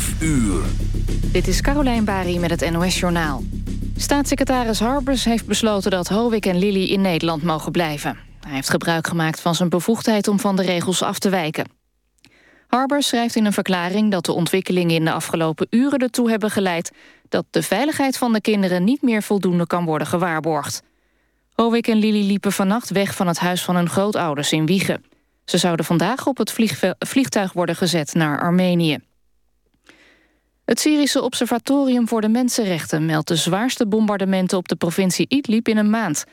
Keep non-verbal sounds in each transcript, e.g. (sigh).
5 uur. Dit is Carolijn Bari met het NOS Journaal. Staatssecretaris Harbers heeft besloten dat Hovik en Lilly in Nederland mogen blijven. Hij heeft gebruik gemaakt van zijn bevoegdheid om van de regels af te wijken. Harbers schrijft in een verklaring dat de ontwikkelingen in de afgelopen uren ertoe hebben geleid dat de veiligheid van de kinderen niet meer voldoende kan worden gewaarborgd. Hovik en Lily liepen vannacht weg van het huis van hun grootouders in Wiegen. Ze zouden vandaag op het vliegtuig worden gezet naar Armenië. Het Syrische Observatorium voor de Mensenrechten meldt de zwaarste bombardementen op de provincie Idlib in een maand.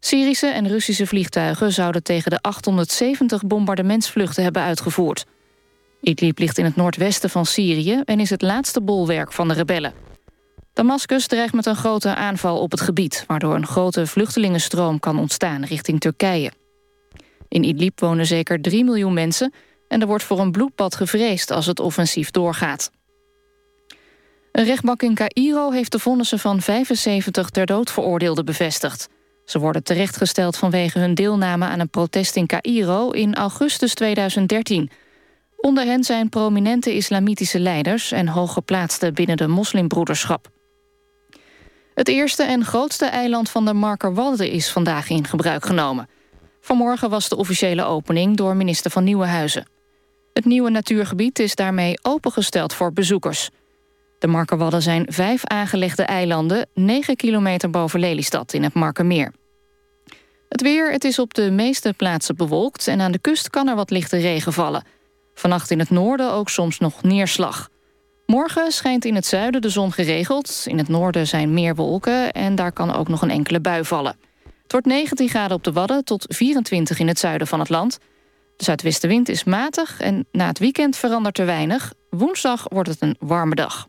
Syrische en Russische vliegtuigen zouden tegen de 870 bombardementsvluchten hebben uitgevoerd. Idlib ligt in het noordwesten van Syrië en is het laatste bolwerk van de rebellen. Damascus dreigt met een grote aanval op het gebied... waardoor een grote vluchtelingenstroom kan ontstaan richting Turkije. In Idlib wonen zeker 3 miljoen mensen... en er wordt voor een bloedbad gevreesd als het offensief doorgaat. Een rechtbank in Cairo heeft de vonnissen van 75 ter dood veroordeelden bevestigd. Ze worden terechtgesteld vanwege hun deelname aan een protest in Cairo in augustus 2013. Onder hen zijn prominente islamitische leiders en hooggeplaatsten binnen de moslimbroederschap. Het eerste en grootste eiland van de Markerwadden is vandaag in gebruik genomen. Vanmorgen was de officiële opening door minister van Nieuwenhuizen. Het nieuwe natuurgebied is daarmee opengesteld voor bezoekers. De Markerwadden zijn vijf aangelegde eilanden... 9 kilometer boven Lelystad in het Markermeer. Het weer, het is op de meeste plaatsen bewolkt... en aan de kust kan er wat lichte regen vallen. Vannacht in het noorden ook soms nog neerslag. Morgen schijnt in het zuiden de zon geregeld. In het noorden zijn meer wolken en daar kan ook nog een enkele bui vallen. Het wordt 19 graden op de Wadden tot 24 in het zuiden van het land. De zuidwestenwind is matig en na het weekend verandert er weinig. Woensdag wordt het een warme dag.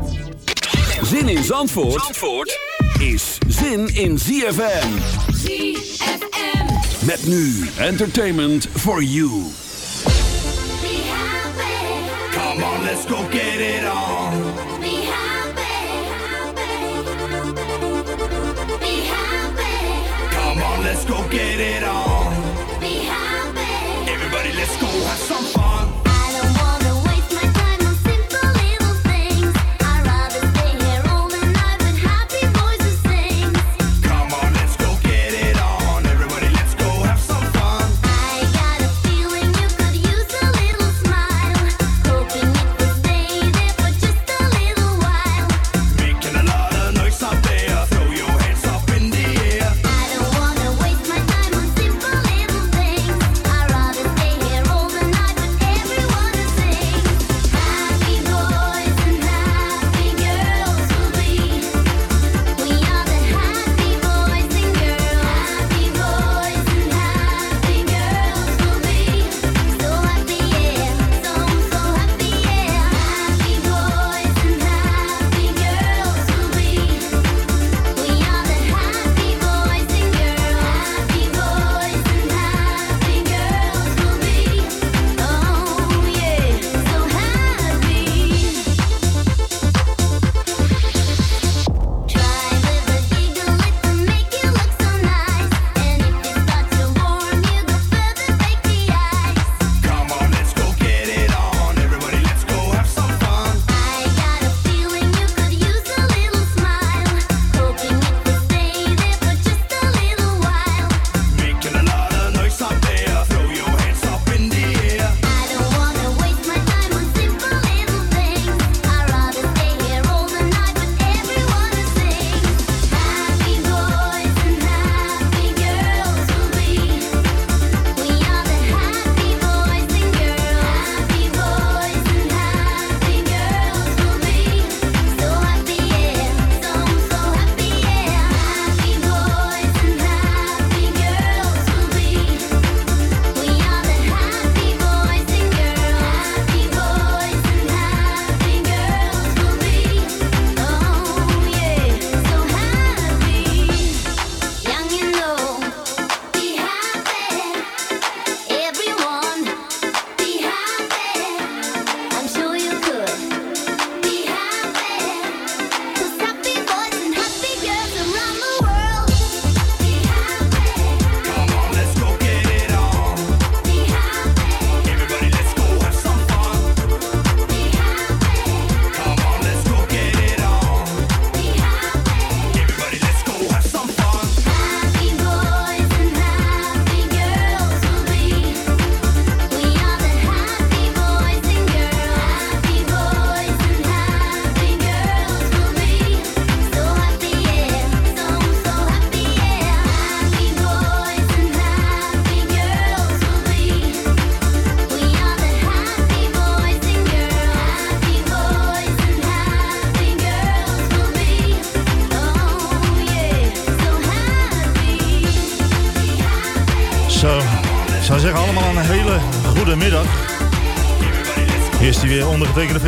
Zin in Zandvoort, Zandvoort is zin in ZFM. ZFM. Met nu entertainment for you. Come on, let's go get it on. Come on, let's go get it on.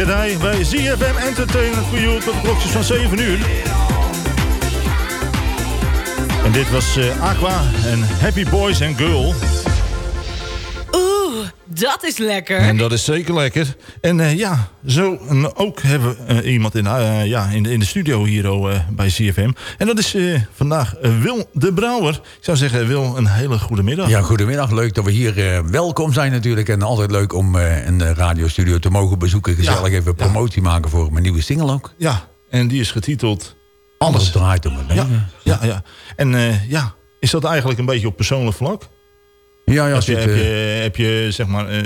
Heij bij ZFM Entertainment for You tot de klokjes van 7 uur. En dit was eh, Aqua en Happy Boys and Girl. Oeh, dat is lekker. En dat is zeker lekker. En eh, ja, zo ook hebben we eh, iemand in, eh, ja, in, de, in de studio hier oh, eh, bij CFM. En dat is eh, vandaag Wil de Brouwer. Ik zou zeggen, Wil, een hele goede middag. Ja, goedemiddag. Leuk dat we hier eh, welkom zijn natuurlijk. En altijd leuk om eh, een radiostudio te mogen bezoeken. Gezellig Ja, even promotie maken voor mijn nieuwe single ook. Ja, en die is getiteld... Alles draait om mijn Ja, leven. ja, ja. En eh, ja, is dat eigenlijk een beetje op persoonlijk vlak? Ja, ja, heb, je, zit, heb, eh, je, heb je zeg maar eh,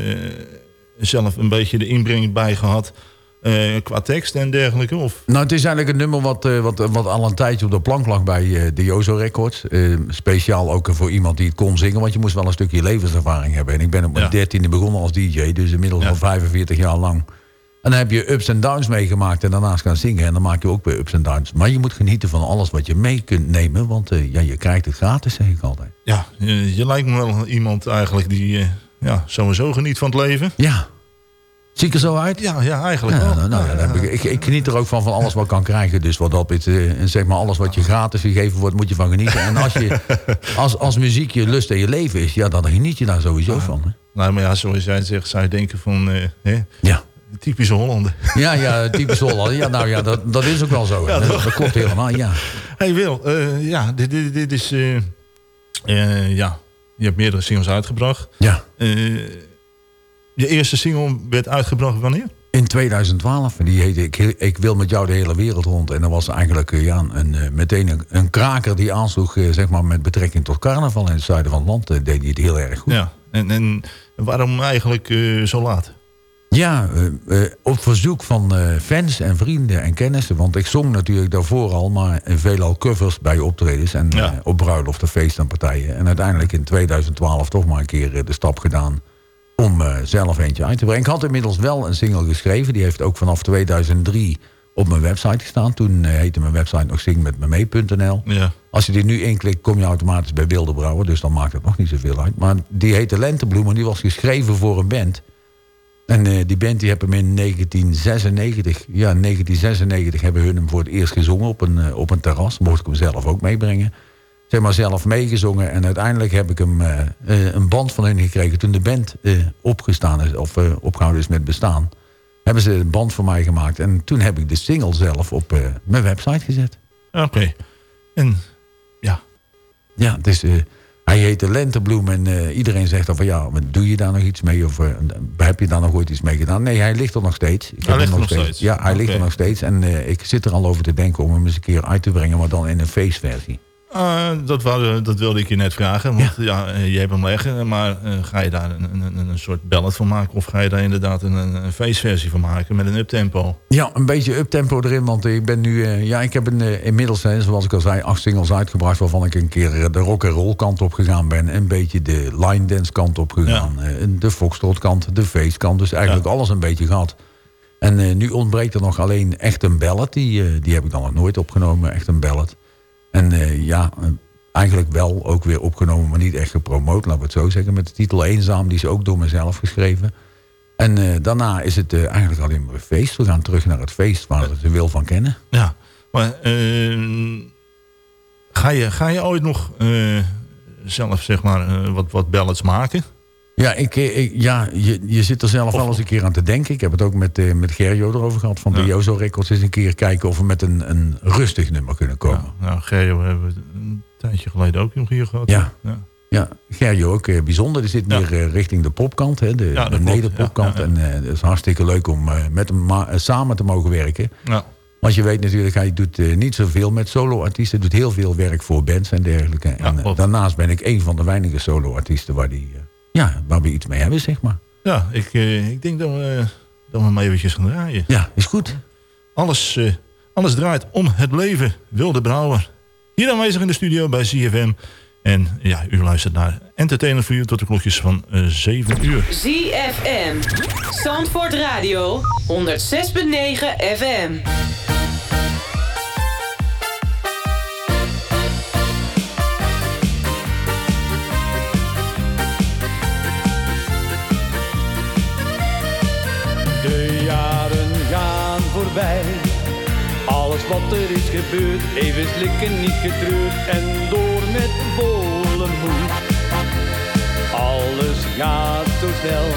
zelf een beetje de inbreng bij gehad eh, qua tekst en dergelijke? Of? Nou, het is eigenlijk een nummer wat, wat, wat al een tijdje op de plank lag bij de Jozo Records. Eh, speciaal ook voor iemand die het kon zingen, want je moest wel een stukje levenservaring hebben. En ik ben op mijn Ja. dertiende begonnen als DJ, dus inmiddels Ja. al 45 jaar lang. En dan heb je ups en downs meegemaakt en daarnaast gaan zingen. En dan maak je ook weer ups en downs. Maar je moet genieten van alles wat je mee kunt nemen, want eh, ja, je krijgt het gratis, zeg ik altijd. Ja, je, je lijkt me wel iemand eigenlijk die eh, ja, sowieso geniet van het leven. Ja. Zie ik er zo uit? Ja, ja eigenlijk Ja, wel. nou, nou, ja, ik, ik, ik geniet er ook van, van alles wat ik kan krijgen. Dus wat dat betreft, eh, zeg maar, alles wat je gratis gegeven wordt, moet je van genieten. En als, je, (laughs) als, als muziek je lust en je leven is, ja, dan geniet je daar sowieso van. Hè? Nou, maar ja, zoals jij zegt, zou je denken van... eh, hè, Ja. Typische Hollander. (laughs) Ja, ja, typisch Holland. Ja, nou ja, dat, dat is ook wel zo. Ja, dat, dat klopt helemaal, ja. hey Wil, eh, ja, dit, dit, dit is... eh, eh, ja, je hebt meerdere singles uitgebracht. Ja. Je eerste single werd uitgebracht wanneer? In 2012, en die heette ik, ik wil met jou de hele wereld rond. En dat was eigenlijk ja, een, meteen een, een kraker die aansloeg zeg maar, met betrekking tot carnaval in het zuiden van het land. deed hij het heel erg goed. Ja, en, en waarom eigenlijk zo laat? Ja, eh, eh, op verzoek van eh, fans en vrienden en kennissen. Want ik zong natuurlijk daarvoor al, maar veelal covers bij optredens. En Ja. op bruiloften, feesten en partijen. En uiteindelijk in 2012 toch maar een keer de stap gedaan om zelf eentje uit te brengen. Ik had inmiddels wel een single geschreven. Die heeft ook vanaf 2003 op mijn website gestaan. Toen heette mijn website nog zingmetmemee.nl. Ja. Als je die nu inklikt, kom je automatisch bij Wilde Brouwer. Dus dan maakt het nog niet zoveel uit. Maar die heette Lentebloem en die was geschreven voor een band. En eh, die band die hebben hem in 1996, ja 1996 hebben hun hem voor het eerst gezongen op een, eh, op een terras. Mocht ik hem zelf ook meebrengen. Zeg maar zelf meegezongen en uiteindelijk heb ik hem eh, een band van hen gekregen toen de band opgestaan is of eh, opgehouden is met bestaan. Hebben ze een band voor mij gemaakt en toen heb ik de single zelf op mijn website gezet. Oké. En ja, Ja, het is, eh, hij heet de Lentebloem en eh, iedereen zegt dan van ja, maar doe je daar nog iets mee of eh, heb je daar nog ooit iets mee gedaan? Nee, hij ligt er nog steeds. Ik Hij heb ligt er nog steeds? Ja, hij ligt er nog steeds en eh, ik zit er al over te denken om hem eens een keer uit te brengen, maar dan in een feestversie. Ah, dat, wou, dat wilde ik je net vragen. Want ja, eh, je hebt hem leggen, maar eh, ga je daar een, een, een- soort ballad van maken? Of ga je daar inderdaad een, een, feestversie van maken met een uptempo? Ja, een beetje uptempo erin, want ik ben nu, eh, ja, ik heb een, eh, inmiddels, hè, zoals ik al zei, acht singles uitgebracht, waarvan ik een keer eh, de rock and roll kant op gegaan ben, een beetje de line dance kant op gegaan, eh, de foxtrot kant, de feestkant, dus eigenlijk Ja. alles een beetje gehad. En eh, nu ontbreekt er nog alleen echt een ballad, die, eh, die heb ik dan nog nooit opgenomen, echt een ballad. En eh, ja, eh, eigenlijk wel ook weer opgenomen, maar niet echt gepromoot, laten we het zo zeggen, met de titel Eenzaam, die is ook door mezelf geschreven. En eh, daarna is het eigenlijk alleen maar een feest. We gaan terug naar het feest waar we de wil van kennen. Ja, maar eh, ga, je, ga je ooit nog zelf zeg maar wat, wat ballads maken? Ja, ik, eh, ik- ja je, je zit er zelf wel eens een keer aan te denken. Ik heb het ook met, eh, met Gerjo erover gehad van de Jozo Records. Eens een keer kijken of we met een, een rustig nummer kunnen komen. Ja, nou, Gerjo hebben we een tijdje geleden ook nog hier gehad. Ja. ja. Ja, Gerjo ook eh, bijzonder. Die zit meer richting de popkant, hè, de, de nederpopkant. En het is hartstikke leuk om met hem samen te mogen werken. Ja. Want je weet natuurlijk, hij doet niet zoveel met solo-artiesten. doet heel veel werk voor bands en dergelijke. en daarnaast ben ik een van de weinige solo-artiesten waar, die, ja, waar we iets mee hebben, zeg maar. Ja, ik, eh, ik denk dat we, dat we maar eventjes gaan draaien. Ja, is goed. Alles, eh, alles draait om het leven. Wilde Brouwer. Hier aanwezig in de studio bij CFM. En ja, u luistert naar Entertainer voor u tot de klokjes van eh 7 uur. ZFM. Zandvoort Radio. 106.9 FM. Er is gebeurd. Even slikken, niet getreurd en door met volle moed. Alles gaat zo snel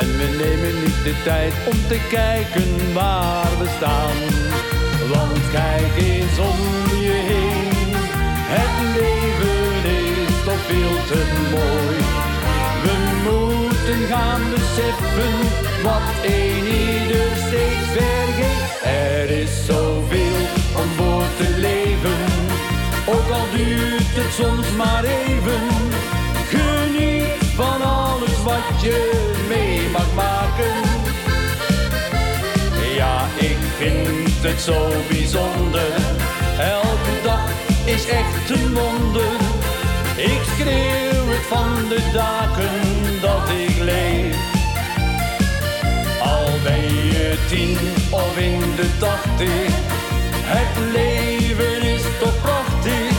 en we nemen niet de tijd om te kijken waar we staan. Want kijk eens om je heen, het leven is toch veel te mooi. We moeten gaan beseffen wat een ieder steeds vergeet. Er is zoveel om voor te leven, ook al duurt het soms maar even. Geniet van alles wat je mee mag maken. Ja, ik vind het zo bijzonder. Elke dag is echt een wonder. Ik schreeuw van de daken dat ik leef. Al ben je tien of in de tachtig, het leven is toch prachtig.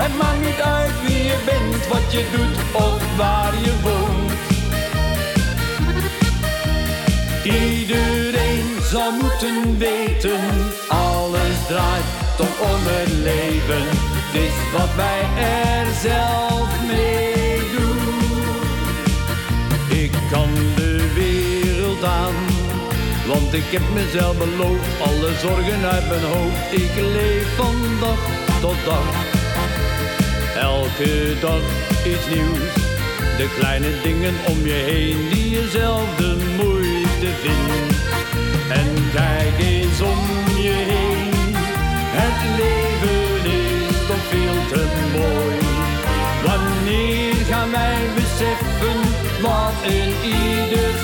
Het maakt niet uit wie je bent, wat je doet of waar je woont. Iedereen zou moeten weten, alles draait toch om het leven. Het is wat wij er zelf mee want ik heb mezelf beloofd. Alle zorgen uit mijn hoofd, ik leef van dag tot dag. Elke dag iets nieuws. De kleine dingen om je heen die je zelf de moeite vindt. En kijk eens om je heen. Het leven is toch veel te mooi. Wanneer gaan wij beseffen wat een ieder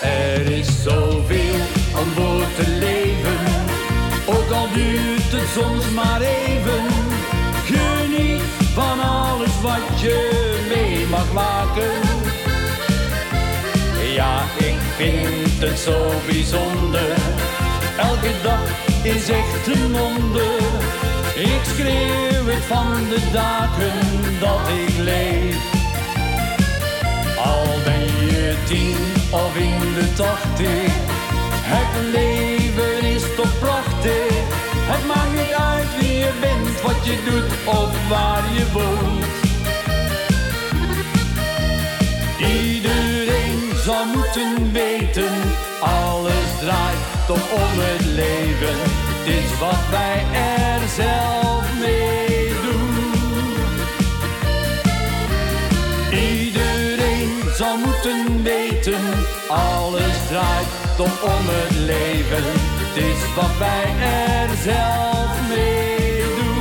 Er is zoveel om voor te leven. Ook al duurt het soms maar even. Geniet van alles wat je mee mag maken. Ja, ik vind het zo bijzonder. Elke dag is echt een wonder. Ik schreeuw het van de daken dat ik leef. Al ben je tien of in de tachtig. Het leven is toch prachtig. Het maakt niet uit wie je bent, wat je doet of waar je woont. Iedereen zou moeten weten, alles draait toch om het leven. Het is wat wij er zelf mee weten, alles draait toch om het leven. Het is wat wij er zelf mee doen.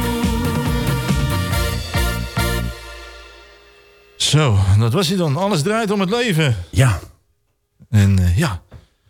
Zo, dat was hij dan. Alles draait om het leven. Ja. En eh, ja,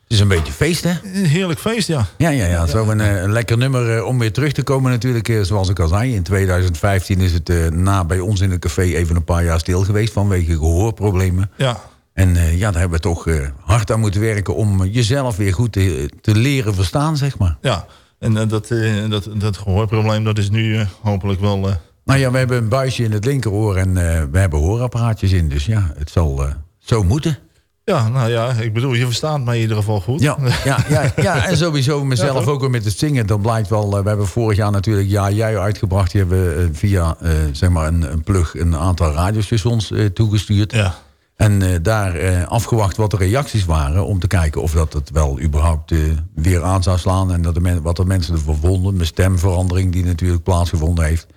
Het is een beetje feest, hè? een heerlijk feest, ja. Ja, ja, ja. Zo een, eh, een lekker nummer eh, om weer terug te komen natuurlijk. Zoals ik al zei, in 2015 is het eh, na bij ons in het café even een paar jaar stil geweest vanwege gehoorproblemen. Ja, En eh, ja, daar hebben we toch eh, hard aan moeten werken om jezelf weer goed te, te leren verstaan, zeg maar. ja. En eh, dat, dat, dat gehoorprobleem, dat is nu hopelijk wel... Nou ja, we hebben een buisje in het linkeroor en we hebben hoorapparaatjes in. Dus ja, het zal zo moeten. ja, nou ja, ik bedoel, je verstaat mij in ieder geval goed. Ja, (laughs) ja, ja, ja, en sowieso mezelf Ja, ook weer met het zingen. Dat blijkt wel. we hebben vorig jaar natuurlijk Ja Jij uitgebracht. Die hebben we via zeg maar een, een plug een aantal radiostations toegestuurd. Ja, En eh, daar eh, afgewacht wat de reacties waren. Om te kijken of dat het wel überhaupt eh, weer aan zou slaan. En dat de men, wat de mensen ervan vonden. Mijn stemverandering die natuurlijk plaatsgevonden heeft.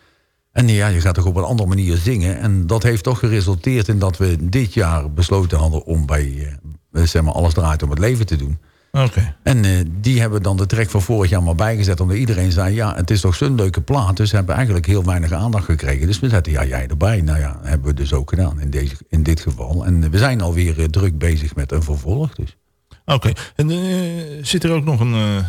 En ja, je gaat toch op een andere manier zingen. En dat heeft toch geresulteerd in dat we dit jaar besloten hadden om bij zeg maar, Alles draait om het leven te doen. Oké. En eh, die hebben dan de track van vorig jaar maar bijgezet. Omdat iedereen zei, ja, het is toch zo'n leuke plaat. Dus ze hebben eigenlijk heel weinig aandacht gekregen. Dus we zetten, ja, jij erbij. Nou ja, hebben we dus ook gedaan in, deze, in dit geval. En eh, we zijn alweer eh, druk bezig met een vervolg. Dus. Oké, en zit er ook nog een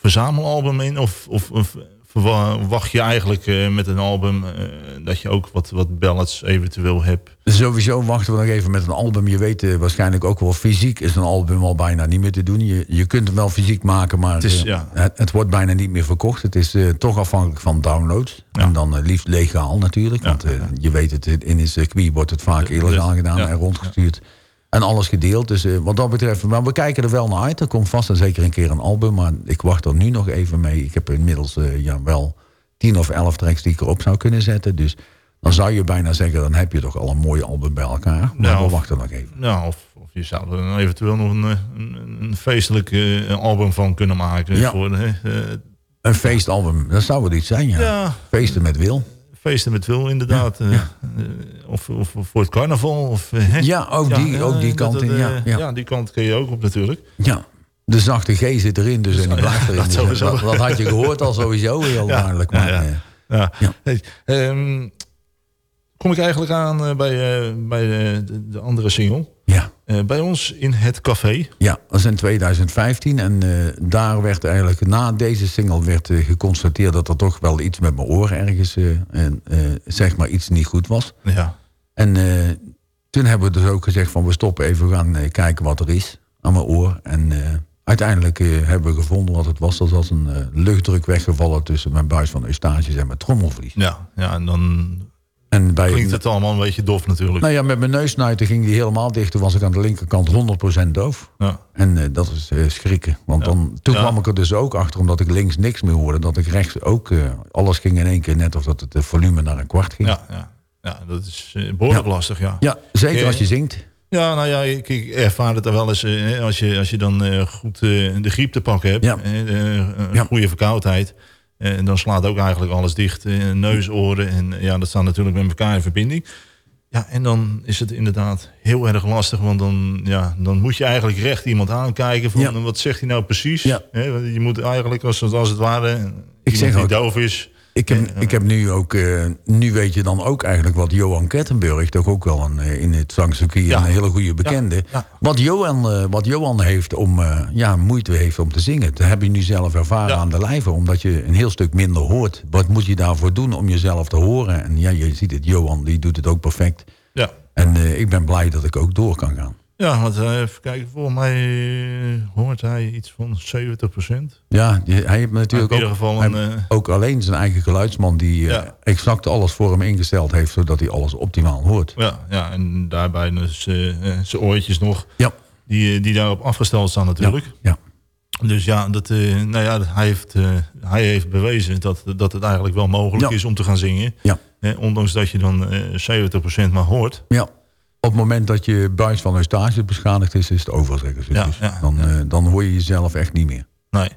verzamelalbum in? Of, of, of verwacht je eigenlijk eh, met een album eh, dat je ook wat, wat ballads eventueel hebt? Sowieso wachten we nog even met een album. Je weet eh, waarschijnlijk ook wel, fysiek is een album al bijna niet meer te doen. Je, je kunt hem wel fysiek maken, maar Het is, ja. het, het wordt bijna niet meer verkocht. Het is toch afhankelijk van downloads. Ja. En dan liefst legaal natuurlijk. Ja, Want je weet het, in het circuit wordt het vaak illegaal gedaan en rondgestuurd. En alles gedeeld. Dus eh, wat dat betreft, maar we kijken er wel naar uit. Er komt vast en zeker een keer een album. Maar ik wacht er nu nog even mee. Ik heb inmiddels eh, ja, wel tien of elf tracks die ik erop zou kunnen zetten. Dus dan zou je bijna zeggen, dan heb je toch al een mooi album bij elkaar. Maar Nou, we wachten nog even. Nou, of, of je zou er dan eventueel nog een, eh, een, een feestelijk album van kunnen maken. Ja. Voor, Een feestalbum, dat zou wel iets zijn, ja. Ja. Feesten met Wil. Feesten met Wil, inderdaad. eh, eh, of, of voor het carnaval. Of, eh. Ja, ook die- ook die kant in, ja, ja. ja, die kant kun je ook op natuurlijk. Ja, de zachte G zit erin, dus en die blijft erin. dat Dus sowieso. dat, dat had je gehoord al sowieso heel (laughs) duidelijk. Maar, ja. eh. Hey, ehm, kom ik eigenlijk aan bij, bij de, de, de andere single. Ja. Eh, bij ons in het café. Ja, dat is in 2015. En eh, daar werd eigenlijk, na deze single werd eh, geconstateerd dat er toch wel iets met mijn oor ergens, en, zeg maar, iets niet goed was. Ja. En toen hebben we dus ook gezegd van we stoppen even, we gaan kijken wat er is aan mijn oor. En uiteindelijk hebben we gevonden wat het was. Dat was een luchtdruk weggevallen tussen mijn buis van eustaches en mijn trommelvlies. Ja, ja en dan En bij, klinkt het allemaal een beetje dof natuurlijk. Nou ja, met mijn neusnuiten ging die helemaal dicht. Toen was ik aan de linkerkant 100% doof. Ja. En eh, dat is eh, schrikken. Want dan, toen Ja. kwam ik er dus ook achter, omdat ik links niks meer hoorde... dat ik rechts ook, eh, alles ging in één keer net of dat het volume naar een kwart ging. Ja, ja. ja dat is eh, behoorlijk Ja. lastig, ja. Ja, zeker als je zingt. Ja, nou ja, ik, ik ervaar het er wel eens. als, je, als je dan goed de griep te pakken hebt. Een Ja. goede verkoudheid. Eh, En dan slaat ook eigenlijk alles dicht. eh, neus, oren. En eh, ja, dat staat natuurlijk met elkaar in verbinding. Ja, en dan is het inderdaad heel erg lastig. Want dan, ja, dan moet je eigenlijk recht iemand aankijken. Van, Ja. Wat zegt hij nou precies? Ja. Je moet eigenlijk, als, het- als het ware... Ik zeg die ook- doof is... Ik heb, ik heb nu ook, eh, nu weet je dan ook eigenlijk wat Johan Kettenburg, toch ook wel een, eh, in het zangcircuit Ja. een hele goede bekende. ja. Wat, Johan, eh, wat Johan heeft om, ja, moeite heeft om te zingen, dat heb je nu zelf ervaren aan de lijve, omdat je een heel stuk minder hoort. Wat moet je daarvoor doen om jezelf te horen? En ja, je ziet het, Johan die doet het ook perfect. Ja. En ik ben blij dat ik ook door kan gaan. Ja, want eh, even kijken, volgens mij eh, hoort hij iets van 70 procent. Ja, die- hij heeft natuurlijk In ieder ook, hij een, eh, ook alleen zijn eigen geluidsman die eh, exact alles voor hem ingesteld heeft, zodat hij alles optimaal hoort. Ja, ja en daarbij dus eh, eh, zijn oortjes nog, Ja. die, eh, die daarop afgesteld staan natuurlijk. Ja. Dus ja, dat, eh, nou ja hij, heeft, eh, hij heeft bewezen dat, dat het eigenlijk wel mogelijk Ja. is om te gaan zingen. Ja. Hè, ondanks dat je dan eh 70% maar hoort. Ja. Op het moment dat je buis van een stage beschadigd is, is het over, zeggen ze. Ja, Dus ja, dan, eh, dan hoor je jezelf echt niet meer. Nee.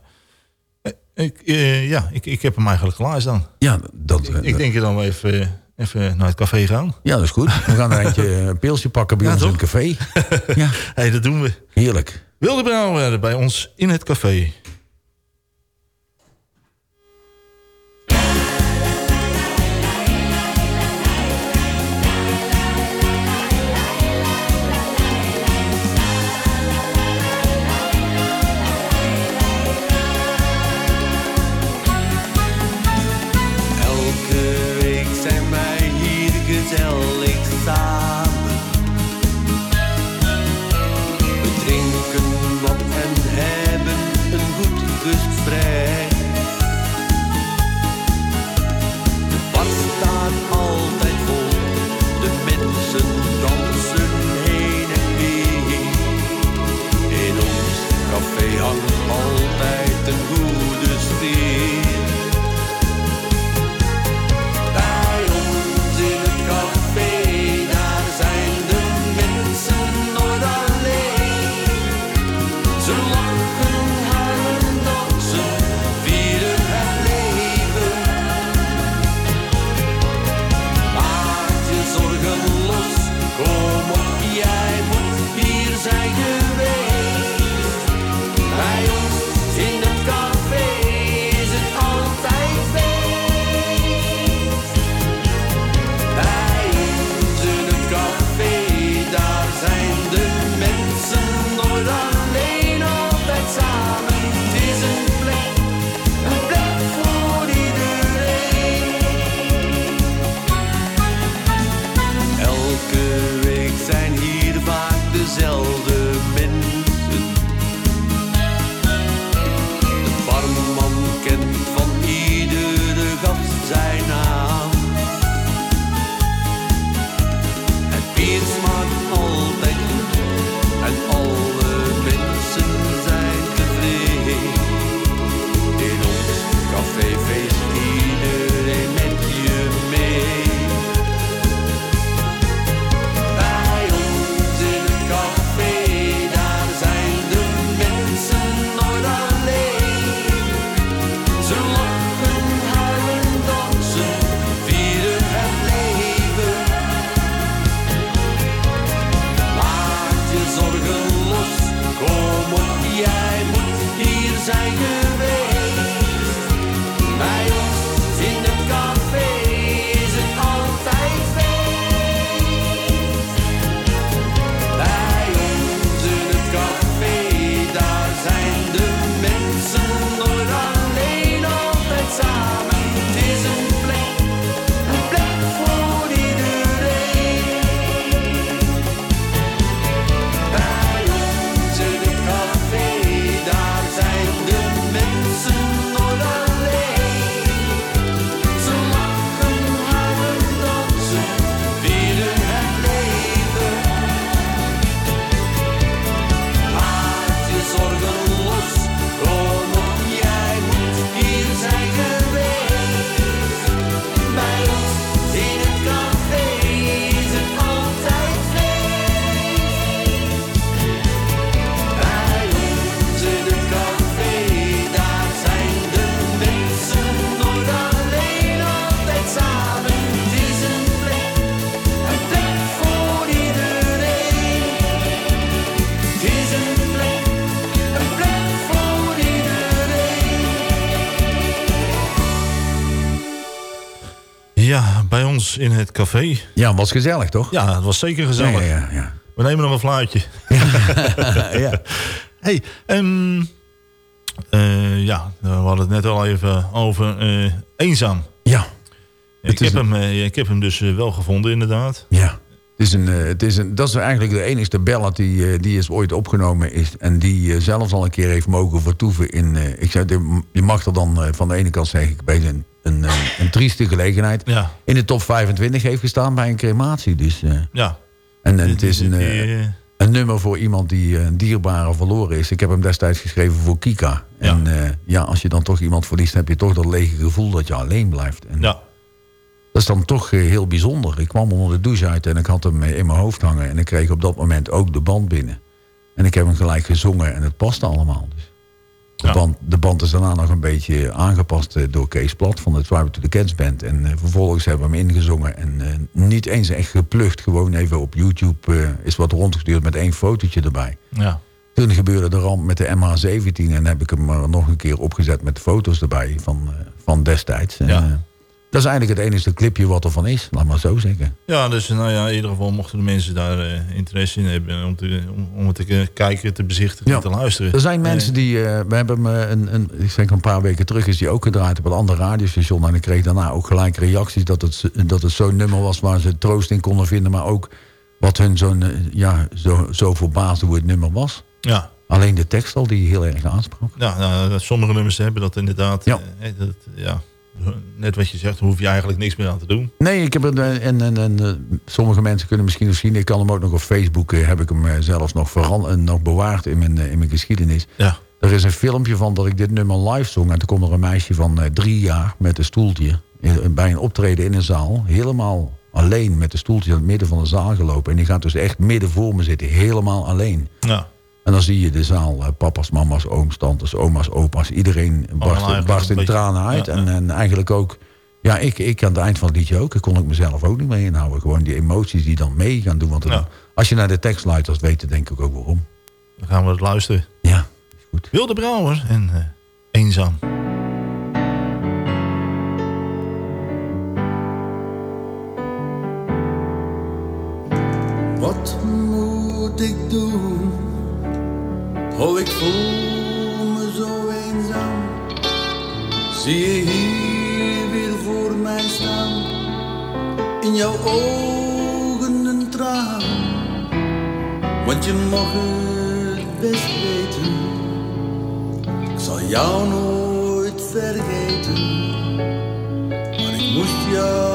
Eh, Ik, eh, ja, ik, ik heb hem eigenlijk klaarstaan. Ja, dat, eh, Ik denk je dan even, eh, even naar het café gaan. ja, dat is goed. We gaan er eentje een pilsje pakken bij Ja, ons in het café. (laughs) Ja, hey, dat doen we. heerlijk. Wilde Brouwer bij ons in het café. Ons in het café. Ja, was gezellig, toch? Ja, het was zeker gezellig. Ja, ja, ja. We nemen nog een fluitje. (laughs) ja. Hey, ehm, eh, ja, we hadden het net al even over eh, eenzaam. Ja. Ik heb, hem, eh, ik heb hem dus wel gevonden, inderdaad. Ja. Het is een, het is een, dat is eigenlijk de enige ballad die, die is ooit opgenomen is. En die zelfs al een keer heeft mogen vertoeven in... ik zei, je mag er dan van de ene kant zeg ik bij een, een, een, een trieste gelegenheid... Ja. in de top 25 heeft gestaan bij een crematie. Dus, eh, Ja. en, en het is een, eh, eh, een nummer voor iemand die eh, een dierbare verloren is. Ik heb hem destijds geschreven voor Kika. En eh, ja, als je dan toch iemand verliest... heb je toch dat lege gevoel dat je alleen blijft. En ja. dat is dan toch eh, heel bijzonder. Ik kwam onder de douche uit en ik had hem eh, in mijn hoofd hangen. En ik kreeg op dat moment ook de band binnen. En ik heb hem gelijk gezongen en het paste allemaal. Dus de, Ja. band, de band is daarna nog een beetje aangepast eh, door Kees Plat van de Tribe to the Cats Band. En eh, vervolgens hebben we hem ingezongen. En eh, niet eens echt geplukt. Gewoon even op YouTube is wat rondgestuurd met één fotootje erbij. ja. Toen gebeurde de ramp met de MH17 en heb ik hem nog een keer opgezet met foto's erbij van, van destijds. En, Ja. Dat is eigenlijk het enige clipje wat er van is, laat maar zo zeggen. Ja, dus nou ja, in ieder geval mochten de mensen daar eh, interesse in hebben om, te, om, om het te kijken, te bezichtigen, Ja. te luisteren. Er zijn mensen die, eh, we hebben hem eh, een, een, ik denk een paar weken terug is die ook gedraaid op een ander radiostation. En ik kreeg daarna ook gelijk reacties dat het, dat het zo'n nummer was waar ze troost in konden vinden. Maar ook wat hun zo'n, eh, ja, zo, zo verbaasde hoe het nummer was. Ja. Alleen de tekst al die heel erg aansprak. Ja, nou, sommige nummers hebben dat inderdaad. Ja. eh, dat, ja. Net wat je zegt, hoef je eigenlijk niks meer aan te doen. Nee, ik heb het, eh, en, en, en eh, sommige mensen kunnen misschien nog zien. Ik kan hem ook nog op Facebook, eh, heb ik hem zelfs nog, nog bewaard in mijn, in mijn geschiedenis. Ja. Er is een filmpje van dat ik dit nummer live zong. En toen komt er een meisje van drie jaar met een stoeltje. Bij een optreden in een zaal. Helemaal alleen met een stoeltje in het midden van de zaal gelopen. En die gaat dus echt midden voor me zitten. Helemaal alleen. Ja. En dan zie je de zaal, eh, papa's, mama's, ooms, tantes, oma's, opa's. Iedereen barst, barst in beetje- tranen uit. Ja, En, en eigenlijk ook, ja, ik, ik aan het eind van het liedje ook. Ik kon ik mezelf ook niet mee inhouden. Gewoon die emoties die dan mee gaan doen. Want dan- Ja. als je naar de tekst luistert, weet je denk ik ook waarom. Dan gaan we het luisteren. Ja, is goed. Wilde Brouwer en eh, Eenzaam. Wat moet ik doen? Oh, ik voel me zo eenzaam. Zie je hier weer voor mij staan? In jouw ogen een traan. Want je mag het best weten. Ik zal jou nooit vergeten. Maar ik moest jou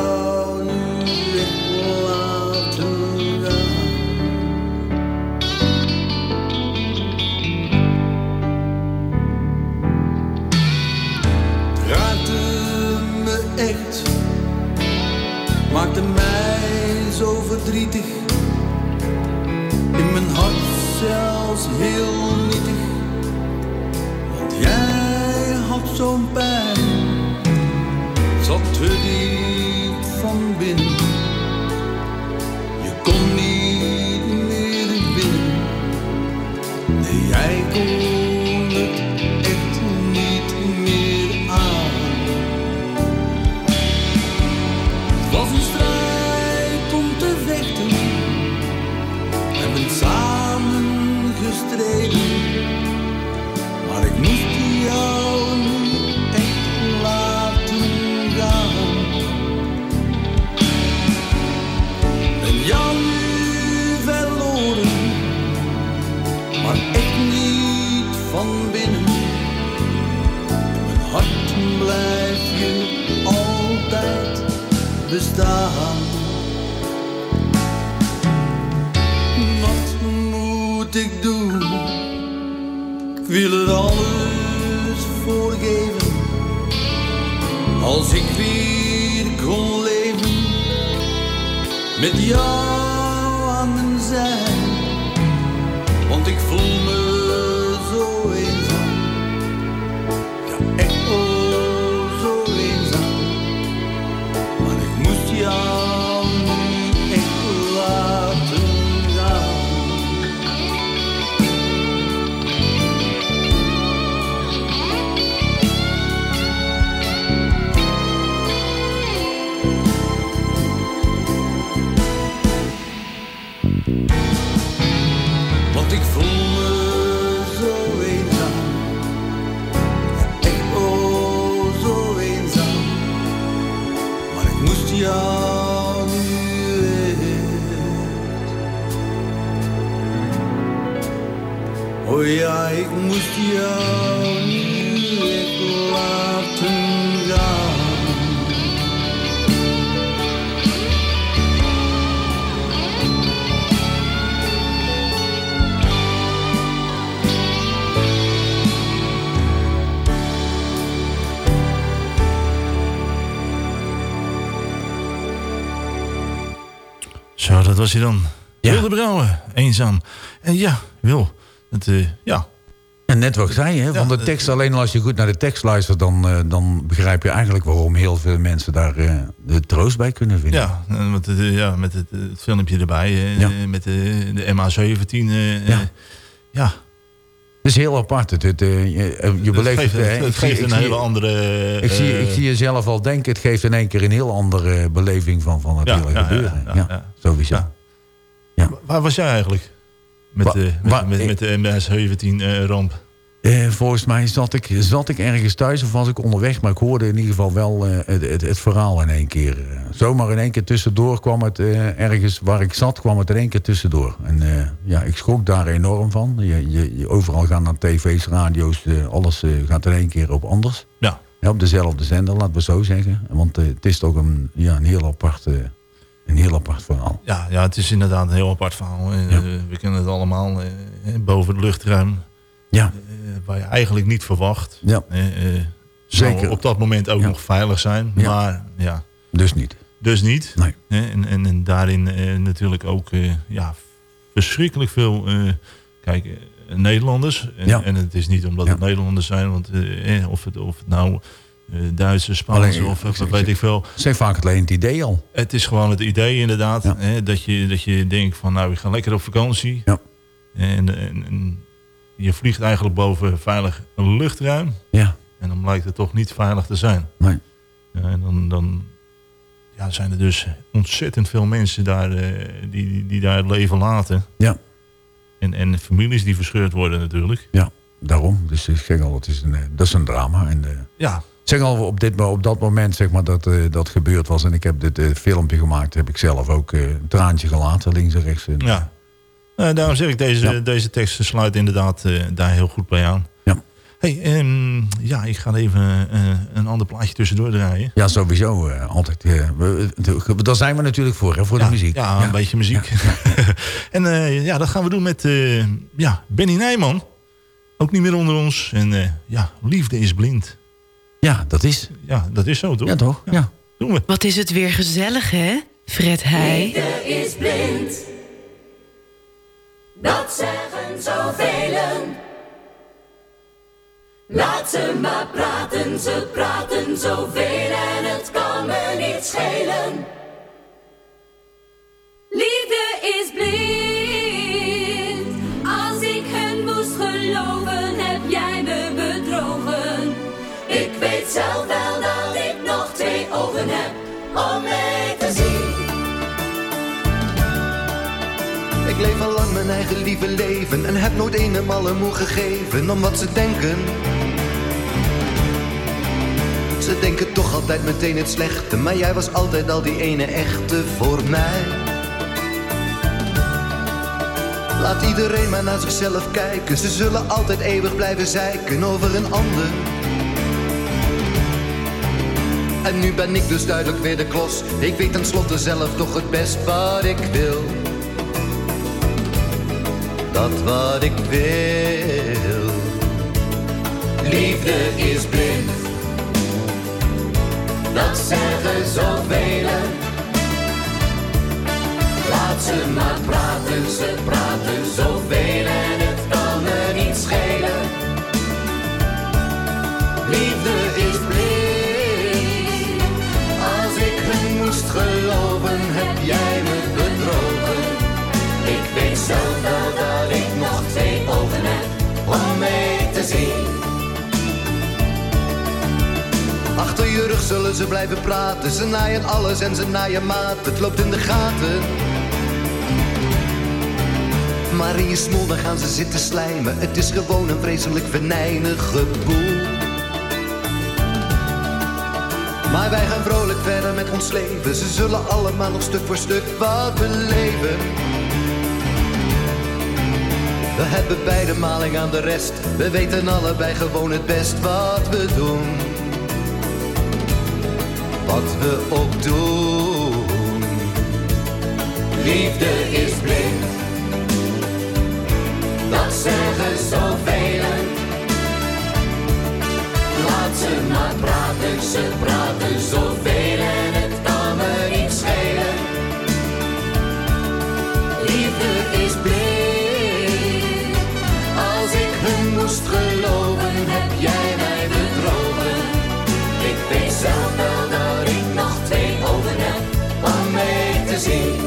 zelfs heel nietig. Want jij had zo'n pijn, zat te diep van binnen. Zo, dat was hij dan. Wilde Brouwen, eenzaam. En ja, Wil, het, eh, ja. En net wat ik zei, hè, van de tekst, alleen als je goed naar de tekst luistert... dan, eh, dan begrijp je eigenlijk waarom heel veel mensen daar eh, de troost bij kunnen vinden. Ja, en met, het, eh, ja, met het, het filmpje erbij, eh, Ja. met de, de MH17. eh, Ja. eh, ja. Is heel apart. Het, het, eh, je, eh, je beleeft geeft, het, geeft een hele andere... Ik zie, eh, ik zie jezelf al denken, het geeft in één keer een heel andere beleving van, van het Ja, hele ja, gebeuren. ja, Ja, ja. sowieso. Ja. Waar was jij eigenlijk? Met, Wa- met, met, met de MS-17 eh, ramp. Eh, volgens mij zat ik, zat ik ergens thuis of was ik onderweg, maar ik hoorde in ieder geval wel eh, het, het, het verhaal in één keer. Eh, zomaar in één keer tussendoor kwam het ergens waar ik zat, kwam het in één keer tussendoor. En ja, ik schrok daar enorm van. Je, je, je- overal gaan naar tv's, radio's, alles gaat in één keer op anders. Ja. Ja, op dezelfde zender, laten we zo zeggen. Want het is toch een, ja, een, heel apart, een heel apart verhaal. Ja, ja, het is inderdaad een heel apart verhaal. Ja. we kennen het allemaal boven het luchtruim. Ja. Eh, waar je eigenlijk niet verwacht. Ja. Eh, eh, Zeker. op dat moment ook Ja. nog veilig zijn. Ja. Maar ja, Dus niet. dus niet. Nee. En, en, en daarin natuurlijk ook ja, verschrikkelijk veel kijk, Nederlanders. En, Ja. en het is niet omdat Ja. het Nederlanders zijn. Want eh, of, het, of het nou Duitsers, Spaans Alleen, of, ik- ik- weet ik veel. Het zijn vaak alleen het idee al. Het is gewoon het idee inderdaad. Ja. Hè, dat, je, dat je denkt van nou, ik ga lekker op vakantie. Ja. En, en, en je vliegt eigenlijk boven veilig een luchtruim. Ja. En dan blijkt het toch niet veilig te zijn. Nee. Ja, en dan, dan ja, zijn er dus ontzettend veel mensen daar, eh, die, die, die daar het leven laten. Ja. En, en families die verscheurd worden natuurlijk. Ja, daarom. Dus ik zeg al, het is een, eh, dat is een drama. En, eh, Ja, zeg al, op, dit, op dat moment zeg maar, dat dat gebeurd was... en ik heb dit filmpje gemaakt... heb ik zelf ook een traantje gelaten, links en rechts. En, ja. Nou, daarom zeg ik, deze, Ja. deze tekst sluit inderdaad eh, daar heel goed bij aan. Ja. Hey, ehm, ja, ik ga even eh, een ander plaatje tussendoor draaien. Ja, sowieso. eh, altijd. eh, daar zijn we natuurlijk voor, hè, voor ja, de muziek. Ja, een beetje muziek. (laughs) en eh, ja, dat gaan we doen met eh, ja, Benny Nijman. Ook niet meer onder ons. En eh, ja, liefde is blind. Ja, dat is. Ja, dat is zo, toch? Ja, toch? Ja. Doen we. Wat is het weer gezellig, hè? Fred Heij. Liefde is blind. Dat zeggen zoveel. Laat ze maar praten, ze praten zoveel en het kan me niet schelen. Liefde is blind. Als ik hen moest geloven, heb jij me bedrogen. Ik weet zelf wel dat ik nog twee ogen heb om leef al lang mijn eigen lieve leven en heb nooit een en alle moe gegeven om wat ze denken. Ze denken toch altijd meteen het slechte, maar jij was altijd al die ene echte voor mij. Laat iedereen maar naar zichzelf kijken, ze zullen altijd eeuwig blijven zeiken over een ander. En nu ben ik dus duidelijk weer de klos, ik weet tenslotte zelf toch het best wat ik wil dat wat ik wil. Liefde is blind. Achter je rug zullen ze blijven praten, ze naaien alles en ze naaien maat, het loopt in de gaten. Maar in je dan gaan ze zitten slijmen, het is gewoon een vreselijk venijnig boel. Maar wij gaan vrolijk verder met ons leven, ze zullen allemaal nog stuk voor stuk wat beleven. We hebben beide maling aan de rest. We weten allebei gewoon het best wat we doen. Wat we ook doen. Liefde is blind. Dat zeggen zoveel. Laat ze maar praten, ze praten zoveel en het kan me niet schelen. Liefde is blind. Als ik hun moest geloven, heb jij mij bedrogen. Ik weet zelf zien.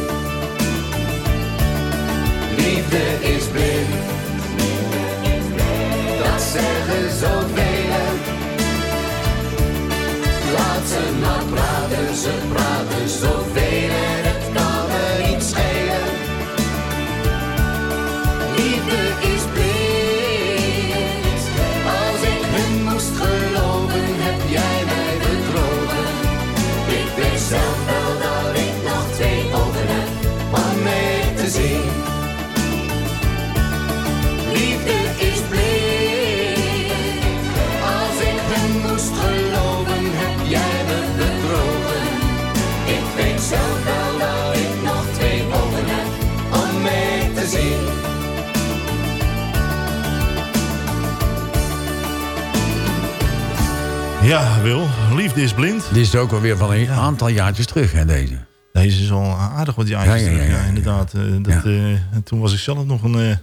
Liefde is blind. Dat zeggen zoveel. Laat ze maar praten, ze praten zoveel Ja, Wil, liefde is blind. Dit is ook alweer van een aantal jaartjes terug, hè, deze. Deze is al aardig wat jaartjes Ja, ja, ja, terug. ja, ja. inderdaad. eh, dat, eh, toen was ik zelf nog een, eh,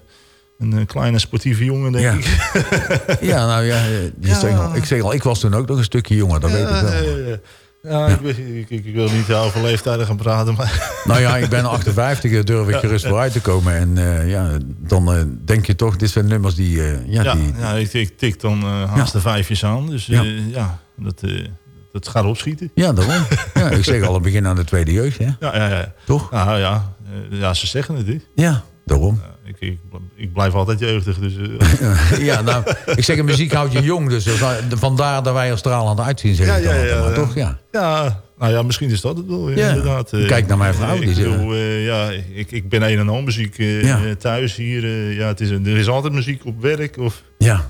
een kleine sportieve jongen, denk Ja. ik. (laughs) Ja, nou ja, Ja. Zeg al, ik zeg al, ik was toen ook nog een stukje jonger, dat weet ik wel. Eh, ja, Ik, weet- ik, ik, ik wil niet over leeftijden gaan praten, maar... (laughs) Nou ja, ik ben 58, daar durf ik gerust vooruit te komen. En eh, ja, dan eh, denk je toch, dit zijn nummers die... eh, ja, Ja, die ja, ik, ik tik dan eh haast de vijfjes aan. Dus Ja. dat, eh, dat gaat opschieten. ja, daarom. Ja, ik zeg al, het begin aan de tweede jeugd, hè? Ja, ja, ja. Toch? Nou ja, eh, ja, ze zeggen het. Hè. Ja, daarom. Ik, ik, ik blijf altijd jeugdig. Dus, eh, (laughs) Ja, nou, ik zeg, muziek houdt je jong, dus vandaar dat wij er stralend uitzien, zeg Ja, ik dan ja, ja, maar, ja. toch? Ja. Ja, nou ja, misschien is dat het wel. Ja. Inderdaad. eh. Kijk naar mijn vrouw, Ik die bedoel, eh, ja, ik, ik ben een en al muziek Ja. thuis hier. ja, het is, een- er is altijd muziek op werk. Of, Ja, het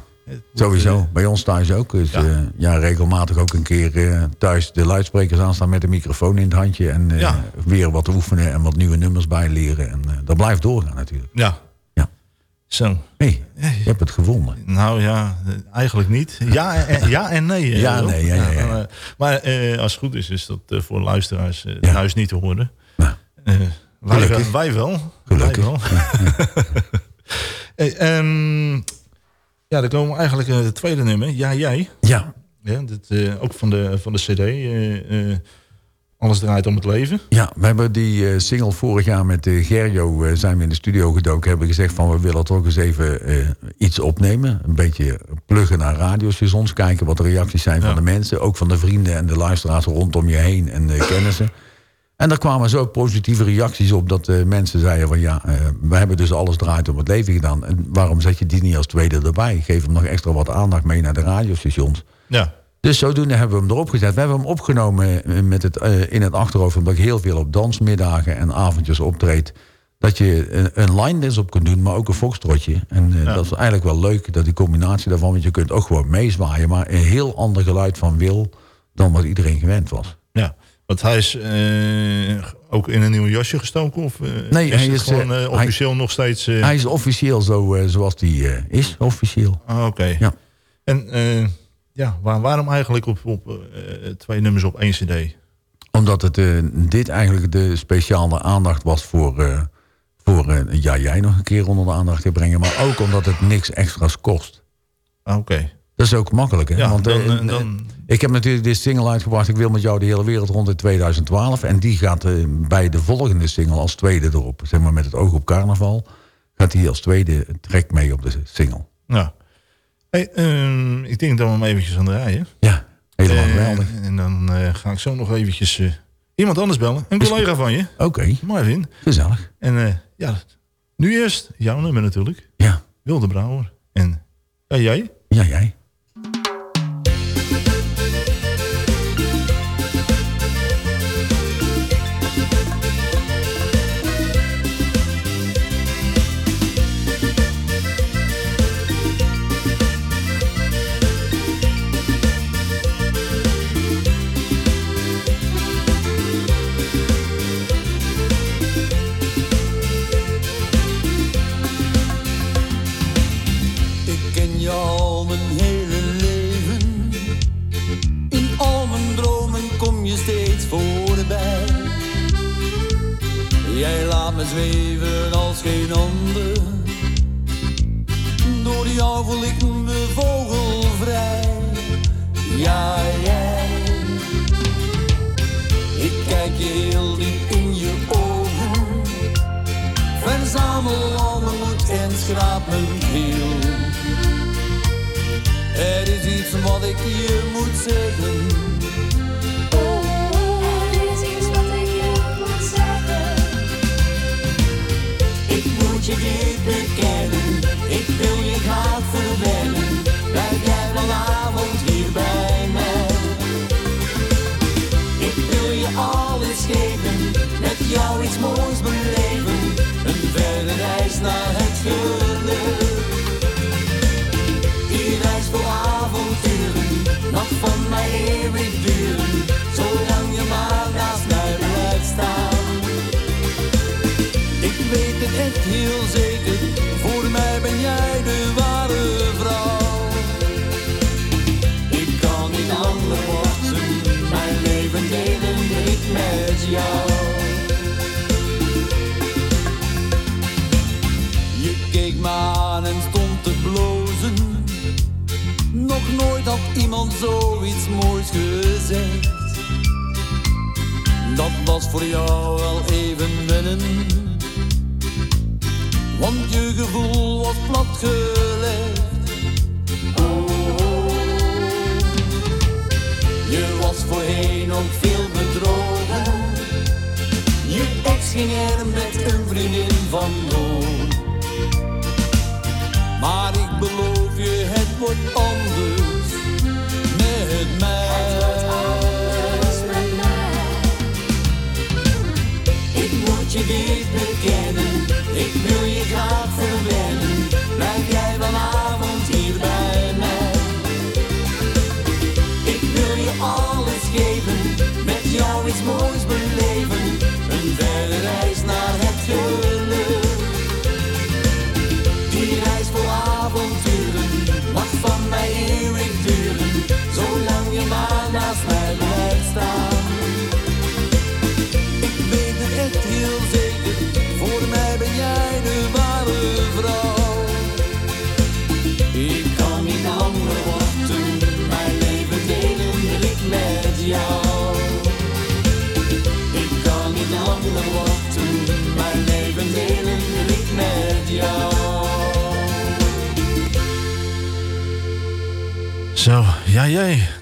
sowieso. eh, Bij ons thuis ook. Dus ja, Ja. ja regelmatig ook een keer eh, thuis de luidsprekers aanstaan met een microfoon in het handje. En eh, Ja. weer wat oefenen en wat nieuwe nummers bijleren. En eh, dat blijft doorgaan natuurlijk. ja. Ja. Zo. Hé, je hebt het gevonden. Nou ja, eh, eigenlijk niet. Ja en, (laughs) ja en nee. eh, Ja, nee, ja, ja, ja. maar, eh, als het goed is, is dat eh, voor luisteraars eh, thuis niet te horen. Nou, Eh, wij, wij wel. Gelukkig. Wij wel. (laughs) (laughs) hey, ehm, ja, dan komen we eigenlijk eh, het tweede nummer. Ja, jij. Ja, Ja, dit, eh, ook van de, van de cd. eh, alles draait om het leven. Ja, we hebben die single vorig jaar met eh, Gerjo zijn we in de studio gedoken. Hebben gezegd van we willen toch eens even iets opnemen. Een beetje pluggen naar radiostations. Kijken wat de reacties zijn van de mensen. Ook van de vrienden en de luisteraars rondom je heen en kennissen. En daar kwamen zo positieve reacties op dat eh, mensen zeiden van ja, eh, we hebben dus alles draait om het leven gedaan. En waarom zet je die niet als tweede erbij? Geef hem nog extra wat aandacht mee naar de radiostations. Ja, Dus zodoende hebben we hem erop gezet. We hebben hem opgenomen eh, met het, in het achterhoofd... omdat ik heel veel op dansmiddagen en avondjes optreed... dat je een, een line dance op kunt doen, maar ook een foxtrotje. En Ja. dat is eigenlijk wel leuk, dat die combinatie daarvan... want je kunt ook gewoon meezwaaien... maar een heel ander geluid van Wil dan wat iedereen gewend was. ja. Want hij is eh, ook in een nieuw jasje gestoken? Of, eh, Nee, is hij is, gewoon eh, officieel nog steeds... Hij is officieel zo, zoals die is, officieel. Ah, Oké. Ja. En ja, waar- waarom eigenlijk op, op twee nummers op één cd? Omdat het, dit eigenlijk de speciale aandacht was voor... voor ja, jij nog een keer onder de aandacht te brengen... maar ook omdat het niks extra's kost. Ah, Oké. Dat is ook makkelijk, hè? Ja, Want, eh, dan, eh, eh, dan- ik heb natuurlijk dit single uitgebracht... Ik wil met jou de hele wereld rond in 2012. En die gaat eh, bij de volgende single als tweede erop. Zeg maar met het oog op carnaval. Gaat die als tweede track mee op de single. Ja. Hey, ehm, ik denk dat we hem eventjes aan draaien. Ja, helemaal Eh, geweldig. En dan eh, ga ik zo nog eventjes eh, iemand anders bellen. Een collega van je, Oké, Marvin. gezellig. En eh, ja, nu eerst jouw nummer natuurlijk. Ja, Wilde Brouwer. En ja, jij? ja jij.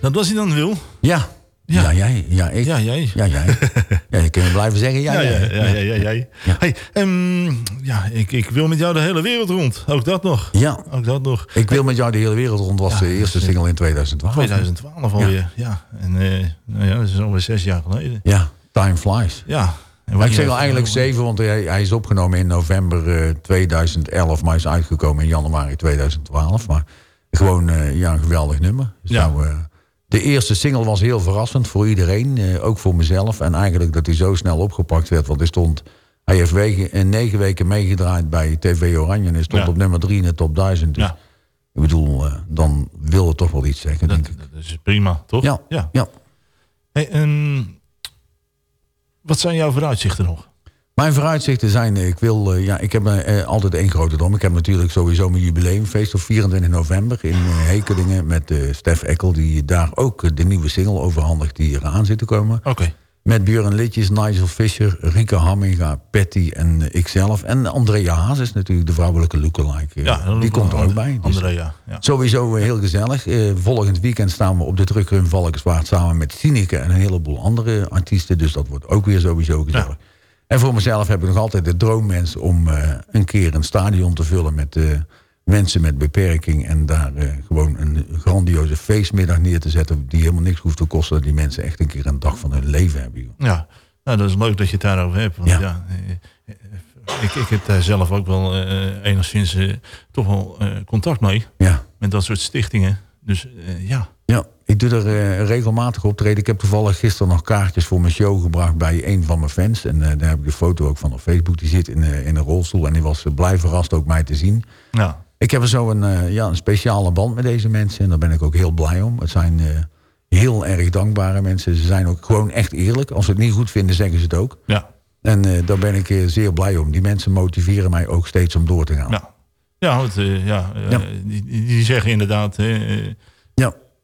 Dat was hij dan, Wil? Ja. Ja, jij. Ja, ik. Ja, jij. Ja, jij. (laughs) ja, je kunt blijven zeggen, ja, Ja, ja, jij. ja, ja, ja, jij. Hey, ehm, ja, ik, ik wil met jou de hele wereld rond. Ook dat nog. Ja. Ook dat nog. Ik wil met jou de hele wereld rond was Ja, de eerste single in 2012. 2012 alweer, ja. En eh, nou ja, dat is alweer zes jaar geleden. Ja, time flies. Ja. En Maar ik zeg al eigenlijk zeven, want hij, hij is opgenomen in november eh, 2011, maar is uitgekomen in januari 2012. Maar gewoon eh, ja, een geweldig nummer. Ja. Zou, eh, de eerste single was heel verrassend voor iedereen, eh, ook voor mezelf. En eigenlijk dat hij zo snel opgepakt werd, want hij stond... Hij heeft wegen, in negen weken meegedraaid bij TV Oranje en hij stond Ja. op nummer drie in de top 1000. Dus Ja. ik bedoel, eh, dan wil het toch wel iets zeggen, denk ik. Dat is prima, toch? Ja, ja. ja. Hey, ehm, wat zijn jouw vooruitzichten nog? Mijn vooruitzichten zijn, eh, ik wil, eh, ja, ik heb eh, altijd één grote droom. Ik heb natuurlijk sowieso mijn jubileumfeest op 24 november in Hekelingen met Stef Eckel, die daar ook de nieuwe single overhandigt die eraan zit te komen. Oké. Met Björn Litjes, Nigel Fischer, Rika Hamminga, Patty en ikzelf. En Andrea Haas is natuurlijk de vrouwelijke lookalike. Ja, die komt er ook bij. Dus Andrea. Ja. Sowieso heel gezellig. Volgend weekend staan we op de Drukker in Valkenswaard samen met Sineke en een heleboel andere artiesten. Dus dat wordt ook weer sowieso gezellig. En voor mezelf heb ik nog altijd de droommens om eh, een keer een stadion te vullen met eh, mensen met beperking. En daar eh, gewoon een grandioze feestmiddag neer te zetten die helemaal niks hoeft te kosten. Dat die mensen echt een keer een dag van hun leven hebben. joh. Ja, nou, dat is leuk dat je het daarover hebt. Want ja. Ja. ik, ik heb daar zelf ook wel enigszins toch wel contact mee. Ja. Met dat soort stichtingen. Dus ja. Ik doe er eh, regelmatig optreden. Ik heb toevallig gisteren nog kaartjes voor mijn show gebracht bij een van mijn fans. En eh, daar heb ik de foto ook van op Facebook. Die zit in, eh, in een rolstoel en die was blij verrast ook mij te zien. Ja. Ik heb er zo een, ja, een speciale band met deze mensen. En daar ben ik ook heel blij om. Het zijn heel erg dankbare mensen. Ze zijn ook gewoon echt eerlijk. Als ze het niet goed vinden, zeggen ze het ook. Ja. En daar ben ik zeer blij om. Die mensen motiveren mij ook steeds om door te gaan. Ja, ja, want, ja, die die zeggen inderdaad...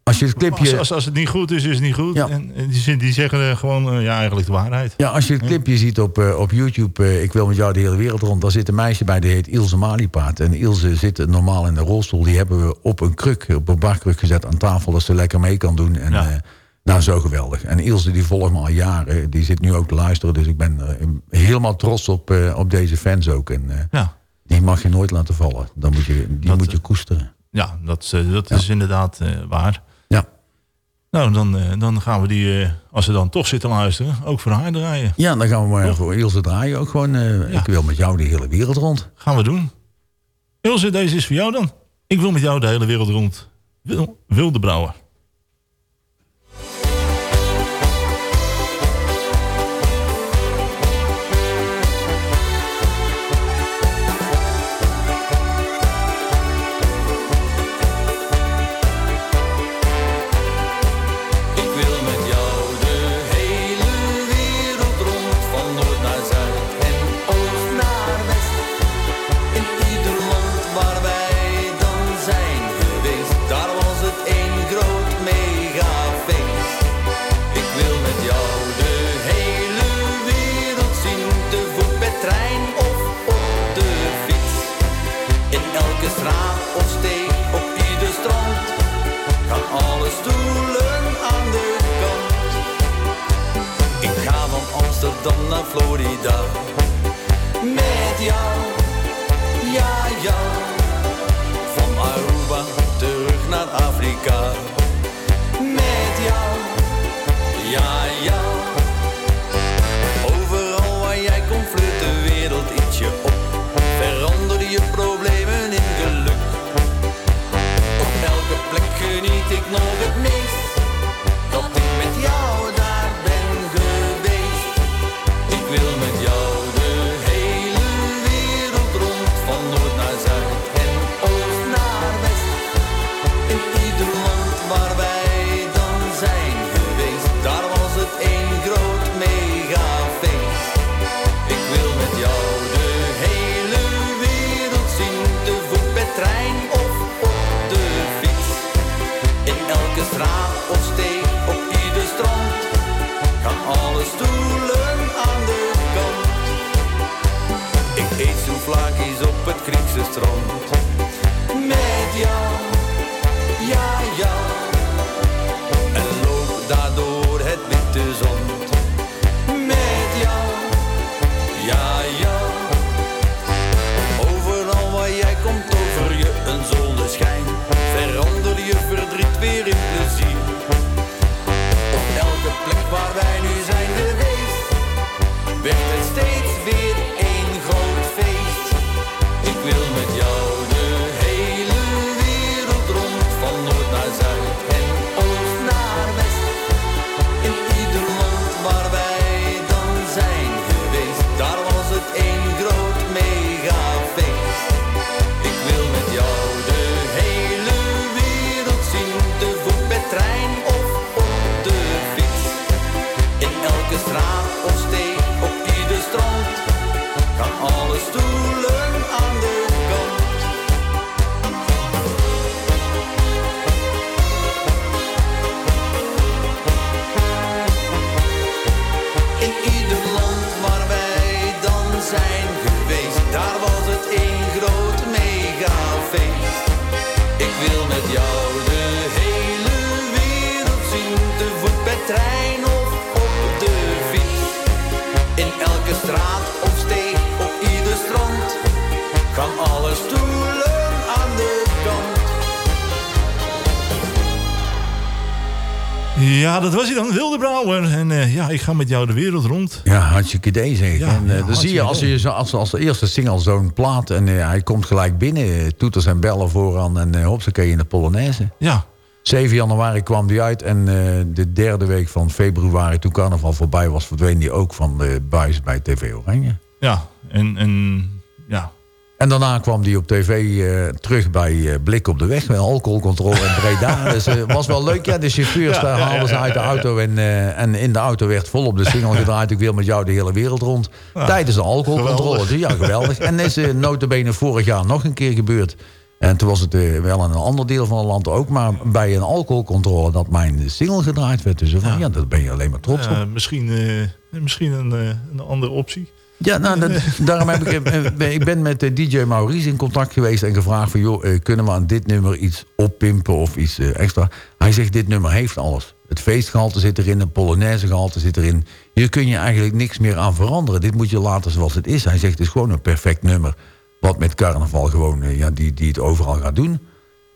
als je het clipje... Als, als, als het niet goed is, is het niet goed. En, en die, die zeggen eh, gewoon eh, ja, eigenlijk de waarheid. Ja, als je het clipje ziet op, eh, op YouTube, ik wil met jou de hele wereld rond, daar zit een meisje bij, die heet Ilse Maliepaard. En Ilse zit normaal in de rolstoel, die hebben we op een kruk, op een barkruk gezet aan tafel, dat ze lekker mee kan doen. En, Ja. nou, zo geweldig. En Ilse die volgt me al jaren, die zit nu ook te luisteren, dus ik ben helemaal trots op, op deze fans ook. En Ja. die mag je nooit laten vallen, dan moet je, die moet je koesteren. Ja, dat, is, dat is inderdaad waar. Nou, dan, eh, dan gaan we die, eh, als ze dan toch zitten luisteren, ook voor haar draaien. Ja, dan gaan we maar voor Ilse draaien ook gewoon. eh, Ik wil met jou de hele wereld rond. Gaan we doen. Ilse, deze is voor jou dan. Ik wil met jou de hele wereld rond. Wil, Wilde Brouwer. Florida. Ik ga met jou de wereld rond. Ja, hartstikke idee zeg. Ja, en, eh, ja, dan zie je als, je als, als de eerste single zo'n plaat... en eh, hij komt gelijk binnen, eh, toeters en bellen vooraan... en uh, hopsakee in de Polonaise. Ja. 7 januari kwam die uit en de derde week van februari... toen carnaval voorbij was, verdween die ook van de buis bij TV Oranje. Ja, en, en ja, En daarna kwam hij op tv eh, terug bij eh, Blik op de Weg. Met alcoholcontrole in Breda. (laughs) dus het was wel leuk. Ja, de chauffeurs Ja, haalden ze ja, uit de auto. En, eh, en in de auto werd volop de single gedraaid. Ik wil met jou de hele wereld rond. Tijdens de alcoholcontrole. Dus ja, geweldig. En is uh, notabene vorig jaar nog een keer gebeurd. En toen was het eh, wel in een ander deel van het land ook. Maar bij een alcoholcontrole dat mijn single gedraaid werd. Dus van, ja. daar ben je alleen maar trots op. Eh, misschien eh, misschien een, eh, een andere optie. Ja, nou, daarom heb ik, eh, ik ben met eh, DJ Maurice in contact geweest en gevraagd van... joh, eh, kunnen we aan dit nummer iets oppimpen of iets eh, extra? Hij zegt, dit nummer heeft alles. Het feestgehalte zit erin, het polonaise gehalte zit erin. Hier kun je eigenlijk niks meer aan veranderen. Dit moet je laten zoals het is. Hij zegt, het is gewoon een perfect nummer. Wat met carnaval gewoon, eh, ja, die, die het overal gaat doen.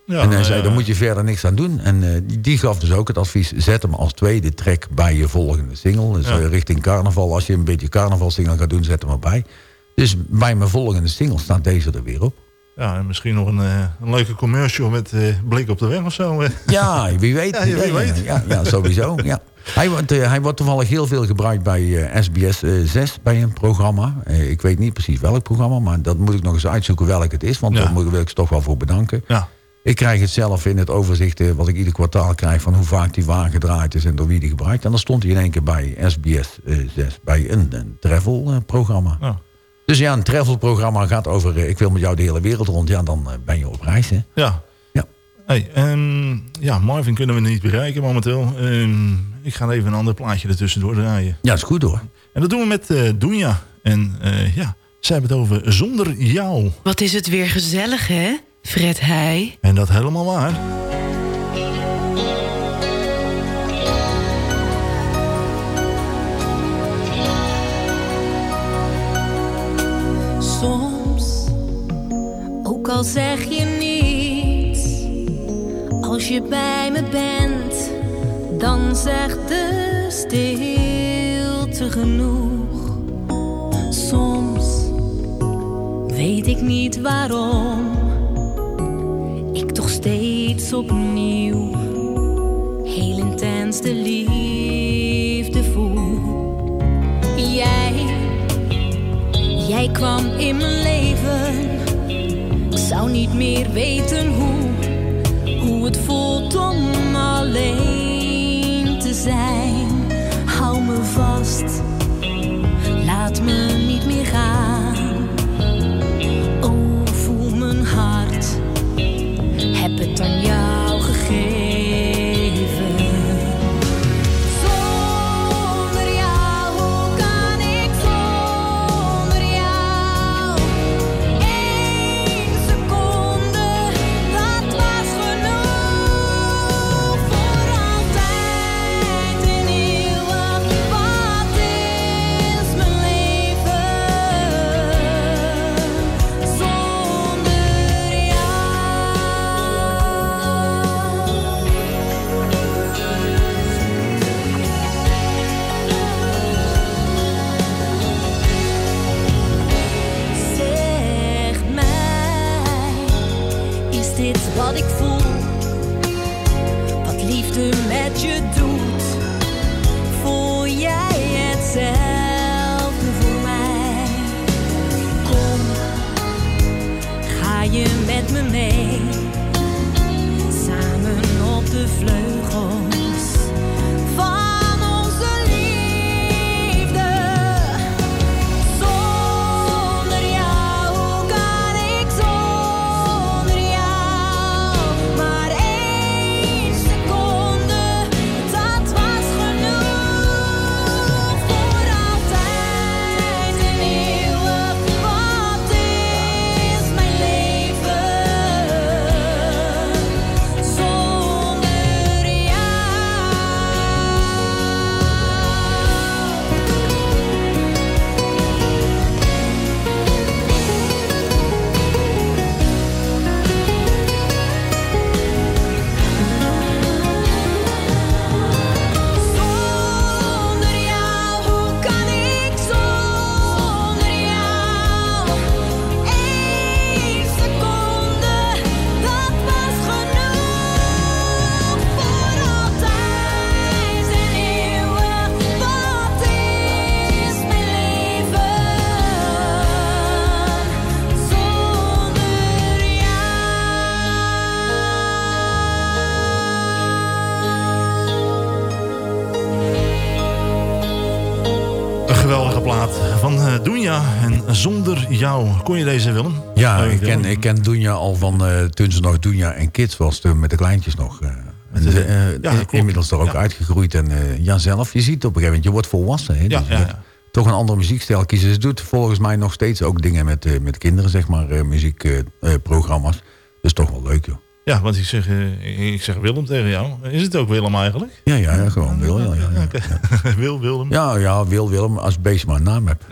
Ja, en hij nou zei, daar moet je verder niks aan doen. En eh, die, die gaf dus ook het advies... zet hem als tweede track bij je volgende single. Dus eh, richting carnaval. Als je een beetje carnavalsingle gaat doen, zet hem erbij. Dus bij mijn volgende single staat deze er weer op. Ja, en misschien nog een, eh, een leuke commercial met blik op de weg of zo. Ja, wie weet. (laughs) Ja, wie weet. Ja, ja, sowieso. Ja. Hij, wordt, hij wordt toevallig heel veel gebruikt bij SBS eh, 6, bij een programma. Ik weet niet precies welk programma, maar dat moet ik nog eens uitzoeken welk het is. Want Ja. daar moet- wil ik ze toch wel voor bedanken. Ja. Ik krijg het zelf in het overzicht eh, wat ik ieder kwartaal krijg... van hoe vaak die wagen gedraaid is en door wie die gebruikt. En dan stond hij in één keer bij SBS eh, 6, bij een, een travel-programma. Ja. Dus ja, een travel-programma gaat over... eh, ik wil met jou de hele wereld rond. Ja, dan eh, ben je op reis, hè? Ja. Ja. Hey, ehm, ja, Marvin kunnen we niet bereiken momenteel. Ehm, ik ga even een ander plaatje ertussendoor draaien. Ja, is goed hoor. En dat doen we met eh Doenja. En eh, ja, zij hebben het over zonder jou. Wat is het weer gezellig, hè? Fred Heij. En dat helemaal waar. Soms, ook al zeg je niets, als je bij me bent, dan zegt de stilte genoeg. Soms weet ik niet waarom, ik toch steeds opnieuw heel intens de liefde voel. Jij Jij kwam in mijn leven. Ik zou niet meer weten hoe, hoe het voelt om alleen Jou. Kon je deze, Willem? Ja, ik ken, ik ken Doenja al van eh, toen ze nog Doenja en Kids was, toen met de kleintjes nog. eh. Eh, Ja, inmiddels er ook uitgegroeid. En eh, ja, zelf, je ziet op een gegeven moment, je wordt volwassen. Hè, Ja, dus ja. Toch een andere muziekstijl kiezen. Ze doet volgens mij nog steeds ook dingen met, met kinderen, zeg maar, eh, muziekprogramma's. dus toch wel leuk, joh. Ja, want ik zeg, ik zeg Willem tegen jou. Is het ook Willem eigenlijk? Ja, ja, ja gewoon Wil. Ja, ja. (laughs) Wil, Willem. ja, ja, Wil Willem, als het beestje maar een naam hebt.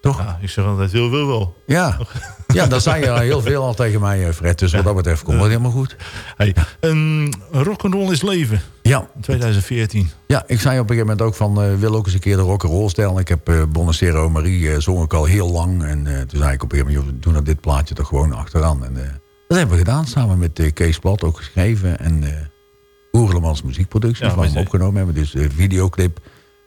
Toch? Ja, ik zeg altijd Wil, Wil, Wil. Ja, (laughs) ja dat zei je heel veel al tegen mij, eh, Fred. Dus wat dat betreft komt het helemaal goed. Hey, een rock'n'roll is leven. Ja. 2014. Ja, ik zei op een gegeven moment ook van... eh, wil ook eens een keer de rock'n'roll stijl. Ik heb eh Bonacero Marie zong ik al heel lang. En toen zei ik op een gegeven moment... joh, doe nou dit plaatje toch gewoon achteraan. En dat hebben we gedaan, samen met Kees Plat ook geschreven. En Oerlemans muziekproducties, Ja, waar we hem opgenomen hebben. Dus videoclip.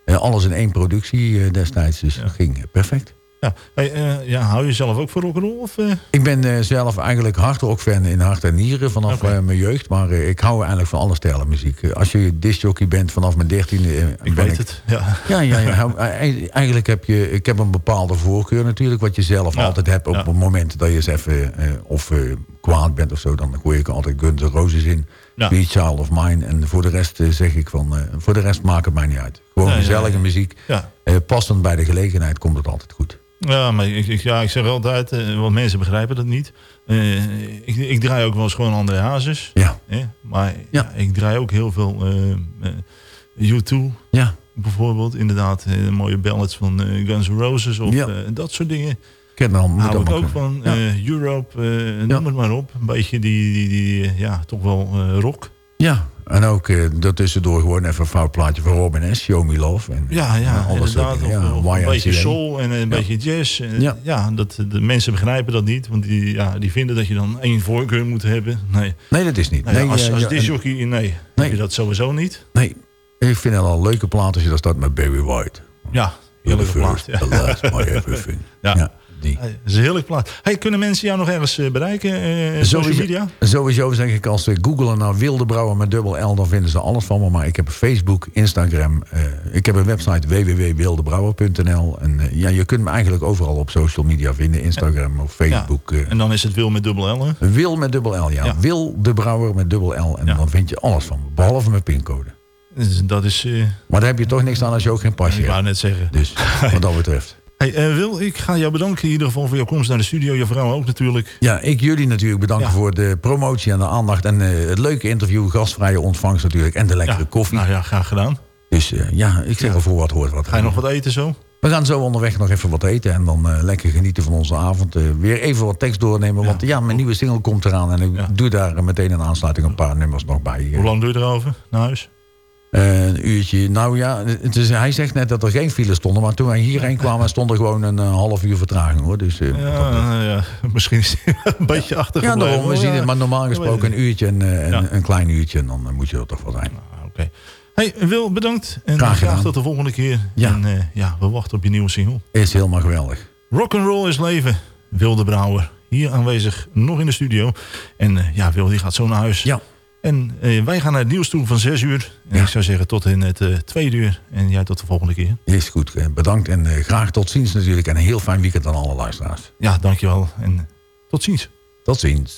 Alles in één productie destijds. Dus dat ging perfect. Ja. Hey, eh, ja, hou je zelf ook voor rock'n'roll? Of, eh? Ik ben eh, zelf eigenlijk hardrock-fan in hart en nieren vanaf mijn jeugd. Maar ik hou eigenlijk van alle stijlen muziek. Als je discjockey bent vanaf mijn dertiende... Ik ben weet het, ja. Ja, ja, ja. (laughs) Eigenlijk heb je... Ik heb een bepaalde voorkeur natuurlijk. Wat je zelf Ja, altijd hebt op het moment dat je eens even... of kwaad bent of zo. Dan gooi ik altijd Guns N' Roses in. Ja. Sweet Child of Mine. En voor de rest eh, zeg ik van... eh, voor de rest maakt het mij niet uit. Gewoon Nee, gezellige nee, muziek. Ja. Eh, passend bij de gelegenheid komt het altijd goed. Ja, maar ik, ik- ja, ik zeg altijd, eh, want mensen begrijpen dat niet. Ik, ik draai ook wel eens gewoon André Hazes. Ja. Maar ja. ik draai ook heel veel eh, U2. Ja. Bijvoorbeeld, inderdaad, mooie ballads van Guns N' Roses of Ja. dat soort dingen. Ken moet ook kunnen. van Ja. Europe, noem het maar op. Een beetje die, die, die ja, toch wel eh, rock. Ja, en ook eh daartussendoor gewoon even een fout plaatje van Robin S. Show Me Love. En, Ja, ja, eh, alles inderdaad. Of, Ja, of een beetje soul en een beetje jazz. Eh, Ja. Ja, dat, de mensen begrijpen dat niet. Want die, ja, die vinden dat je dan één voorkeur moet hebben. Nee, Nee, dat is niet. Nou ja, Nee, als, als ja, en- discjockey, nee, heb je dat sowieso niet. Nee, ik vind het al een leuke plaat als je dat staat met Barry White. Ja, heerlijke the plaat. first, the last, (laughs) my everything. Ja. Ja. Hey, dat is een heerlijk plaat. Hey, kunnen mensen jou nog ergens eh, bereiken? eh social media? Sowieso zeg ik, als ze googelen naar Wilde Brouwer met dubbel L, dan vinden ze alles van me. Maar ik heb Facebook, Instagram, eh, ik heb een website www.wildebrouwer.nl. En ja, je kunt me eigenlijk overal op social media vinden. Instagram of Facebook. eh. En dan is het Wil met dubbel L, hè? Wil met dubbel L, ja. Ja. Wil de Brouwer met dubbel L. En dan vind je alles van me, behalve mijn pincode. Dus dat is... Maar daar heb je toch niks aan als je ook geen pasje ik hebt. wou net zeggen. Dus wat dat (laughs) betreft. Hey, eh, Wil, ik ga jou bedanken in ieder geval voor jouw komst naar de studio. Je vrouw ook natuurlijk. Ja, ik jullie natuurlijk bedanken voor de promotie en de aandacht. En eh, het leuke interview, gastvrije ontvangst natuurlijk. En de lekkere koffie. Nou ja, graag gedaan. Dus eh, ja, ik zeg er voor wat hoort wat. Ga je nog wat eten zo? We gaan zo onderweg nog even wat eten. En dan lekker genieten van onze avond. Weer even wat tekst doornemen. Want ja, mijn nieuwe single komt eraan. En ik doe daar meteen een aansluiting een paar nummers nog bij. Hoe lang doe je erover naar huis? Eh, een uurtje. Nou ja, het is, hij zegt net dat er geen files stonden. Maar toen wij hierheen kwamen, stond er gewoon een eh, half uur vertraging hoor. Dus, eh, Ja, nou ja, (laughs) misschien is het een beetje ja, achtergebleven. daarom. We zien het, Ja. maar normaal Ja, gesproken een uurtje en Ja. een, klein uurtje. En dan moet je er toch wel zijn. Oké. Hey, Wil, bedankt. En Graag graag, tot de volgende keer. Ja. En ja, we wachten op je nieuwe single. Is helemaal geweldig. Rock'n'roll is leven. Wilde Brouwer. Hier aanwezig, nog in de studio. En ja, Wil, die gaat zo naar huis. Ja. En eh, wij gaan naar het nieuws toe van 6 uur. En ik zou zeggen tot in het eh tweede uur. En jij tot de volgende keer. Is goed. eh, Bedankt en graag tot ziens natuurlijk. En een heel fijn weekend aan alle luisteraars. Ja, dankjewel. En tot ziens. Tot ziens.